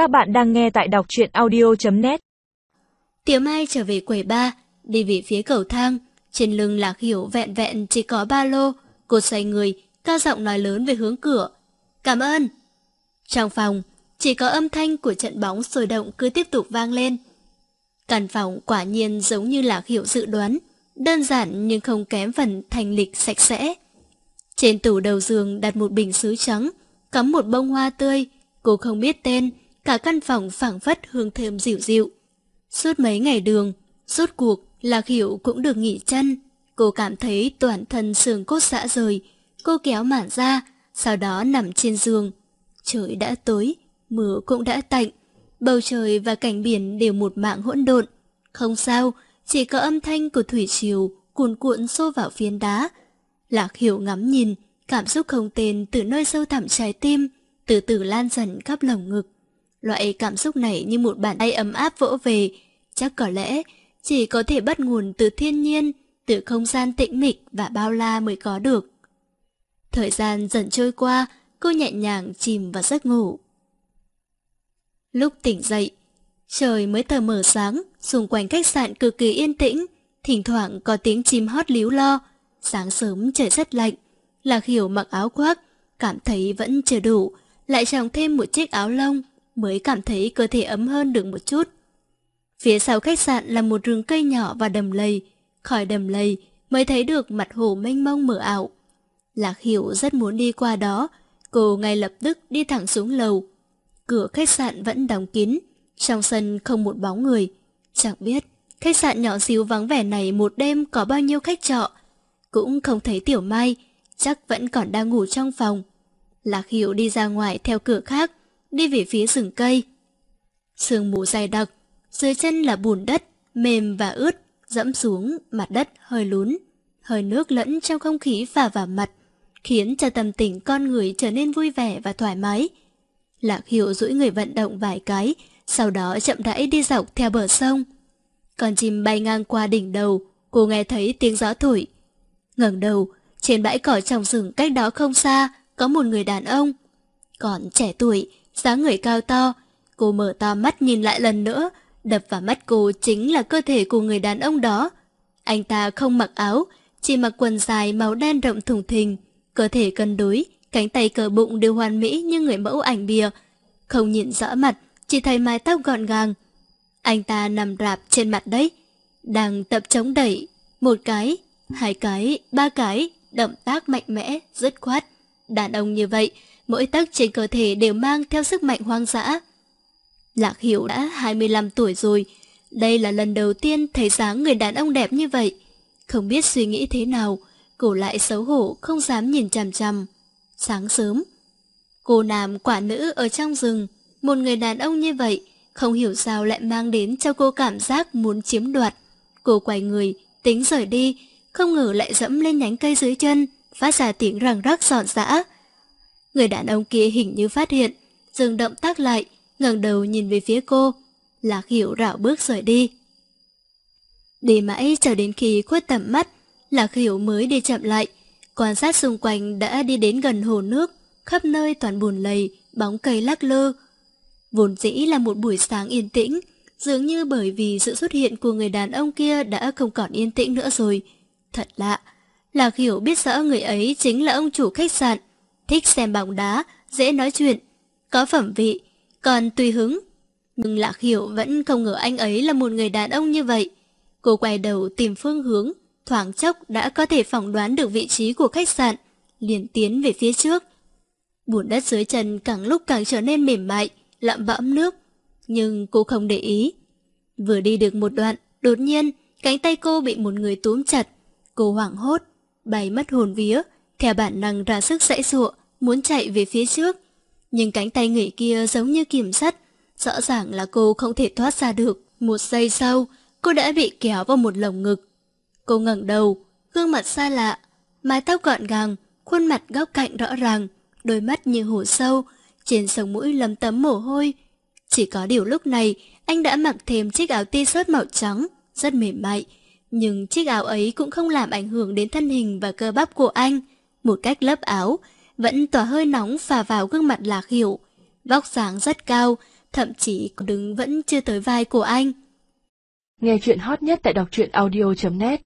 Các bạn đang nghe tại đọc truyện audio.net Tiểu Mai trở về quầy ba, đi về phía cầu thang. Trên lưng Lạc Hiểu vẹn vẹn chỉ có ba lô. Cô xoay người, cao giọng nói lớn về hướng cửa. Cảm ơn! Trong phòng, chỉ có âm thanh của trận bóng sôi động cứ tiếp tục vang lên. Căn phòng quả nhiên giống như Lạc Hiểu dự đoán, đơn giản nhưng không kém phần thành lịch sạch sẽ. Trên tủ đầu giường đặt một bình sứ trắng, cắm một bông hoa tươi, cô không biết tên, cả căn phòng phảng phất hương thơm dịu dịu. Suốt mấy ngày đường, suốt cuộc, Lạc Hiểu cũng được nghỉ chân. Cô cảm thấy toàn thân xương cốt xã rời, cô kéo mản ra, sau đó nằm trên giường. Trời đã tối, mưa cũng đã tạnh, bầu trời và cảnh biển đều một mạng hỗn độn. Không sao, chỉ có âm thanh của thủy triều cuồn cuộn xô vào phiến đá. Lạc Hiểu ngắm nhìn, cảm xúc không tên từ nơi sâu thẳm trái tim, từ từ lan dần khắp lồng ngực. Loại cảm xúc này như một bàn tay ấm áp vỗ về, chắc có lẽ chỉ có thể bắt nguồn từ thiên nhiên, từ không gian tĩnh mịch và bao la mới có được. Thời gian dần trôi qua, cô nhẹ nhàng chìm vào giấc ngủ. Lúc tỉnh dậy, trời mới tờ mở sáng, xung quanh khách sạn cực kỳ yên tĩnh, thỉnh thoảng có tiếng chim hót líu lo. Sáng sớm trời rất lạnh, Lạc Hiểu mặc áo khoác, cảm thấy vẫn chưa đủ, lại chồng thêm một chiếc áo lông, mới cảm thấy cơ thể ấm hơn được một chút. Phía sau khách sạn là một rừng cây nhỏ và đầm lầy, khỏi đầm lầy mới thấy được mặt hồ mênh mông mở ảo. Lạc Hiểu rất muốn đi qua đó, cô ngay lập tức đi thẳng xuống lầu. Cửa khách sạn vẫn đóng kín, trong sân không một bóng người. Chẳng biết khách sạn nhỏ xíu vắng vẻ này một đêm có bao nhiêu khách trọ. Cũng không thấy Tiểu Mai, chắc vẫn còn đang ngủ trong phòng. Lạc Hiểu đi ra ngoài theo cửa khác, đi về phía rừng cây. Sương mù dày đặc, dưới chân là bùn đất, mềm và ướt, dẫm xuống mặt đất hơi lún. Hơi nước lẫn trong không khí phả vào mặt, khiến cho tâm tình con người trở nên vui vẻ và thoải mái. Lạc Hiểu duỗi người vận động vài cái, sau đó chậm rãi đi dọc theo bờ sông. Con chim bay ngang qua đỉnh đầu, cô nghe thấy tiếng gió thổi. ngẩng đầu, trên bãi cỏ trong rừng cách đó không xa, có một người đàn ông. Còn trẻ tuổi, dáng người cao to, cô mở to mắt nhìn lại lần nữa, đập vào mắt cô chính là cơ thể của người đàn ông đó. Anh ta không mặc áo, chỉ mặc quần dài màu đen rộng thùng thình, cơ thể cân đối, cánh tay cờ bụng đều hoàn mỹ như người mẫu ảnh bìa. Không nhìn rõ mặt, chỉ thấy mái tóc gọn gàng. Anh ta nằm rạp trên mặt đấy, đang tập chống đẩy, một cái, hai cái, ba cái, động tác mạnh mẽ, dứt khoát. Đàn ông như vậy, mỗi tấc trên cơ thể đều mang theo sức mạnh hoang dã. Lạc Hiểu đã 25 tuổi rồi, đây là lần đầu tiên thấy dáng người đàn ông đẹp như vậy. Không biết suy nghĩ thế nào, cô lại xấu hổ không dám nhìn chằm chằm. Sáng sớm, cô làm quả nữ ở trong rừng, một người đàn ông như vậy, không hiểu sao lại mang đến cho cô cảm giác muốn chiếm đoạt. Cô quay người, tính rời đi, không ngờ lại dẫm lên nhánh cây dưới chân, phát ra tiếng răng rắc giòn giã. Người đàn ông kia hình như phát hiện, dừng động tác lại, ngẩng đầu nhìn về phía cô. Lạc hiểu rảo bước rời đi. Đi mãi chờ đến khi khuất tầm mắt, Lạc hiểu mới đi chậm lại, quan sát xung quanh đã đi đến gần hồ nước, khắp nơi toàn bùn lầy, bóng cây lắc lơ. Vốn dĩ là một buổi sáng yên tĩnh, dường như bởi vì sự xuất hiện của người đàn ông kia đã không còn yên tĩnh nữa rồi. Thật lạ, Lạc Hiểu biết rõ người ấy chính là ông chủ khách sạn, thích xem bóng đá, dễ nói chuyện, có phẩm vị, còn tùy hứng. Nhưng Lạc Hiểu vẫn không ngờ anh ấy là một người đàn ông như vậy. Cô quay đầu tìm phương hướng, thoáng chốc đã có thể phỏng đoán được vị trí của khách sạn, liền tiến về phía trước. Bùn đất dưới chân càng lúc càng trở nên mềm mại, lạm bẫm nước, nhưng cô không để ý. Vừa đi được một đoạn, đột nhiên, cánh tay cô bị một người túm chặt. Cô hoảng hốt, bay mất hồn vía, theo bản năng ra sức dãy dụa, muốn chạy về phía trước. Nhưng cánh tay người kia giống như kiểm sắt, rõ ràng là cô không thể thoát ra được. Một giây sau, cô đã bị kéo vào một lồng ngực. Cô ngẩng đầu, gương mặt xa lạ, mái tóc gọn gàng, khuôn mặt góc cạnh rõ ràng, đôi mắt như hồ sâu, trên sống mũi lấm tấm mồ hôi. Chỉ có điều lúc này, anh đã mặc thêm chiếc áo t-shirt màu trắng, rất mềm mại, nhưng chiếc áo ấy cũng không làm ảnh hưởng đến thân hình và cơ bắp của anh. Một cách lớp áo, vẫn tỏa hơi nóng phả vào gương mặt lạc hiểu. Vóc dáng rất cao, thậm chí đứng vẫn chưa tới vai của anh. Nghe chuyện hot nhất tại đọc truyện audio.net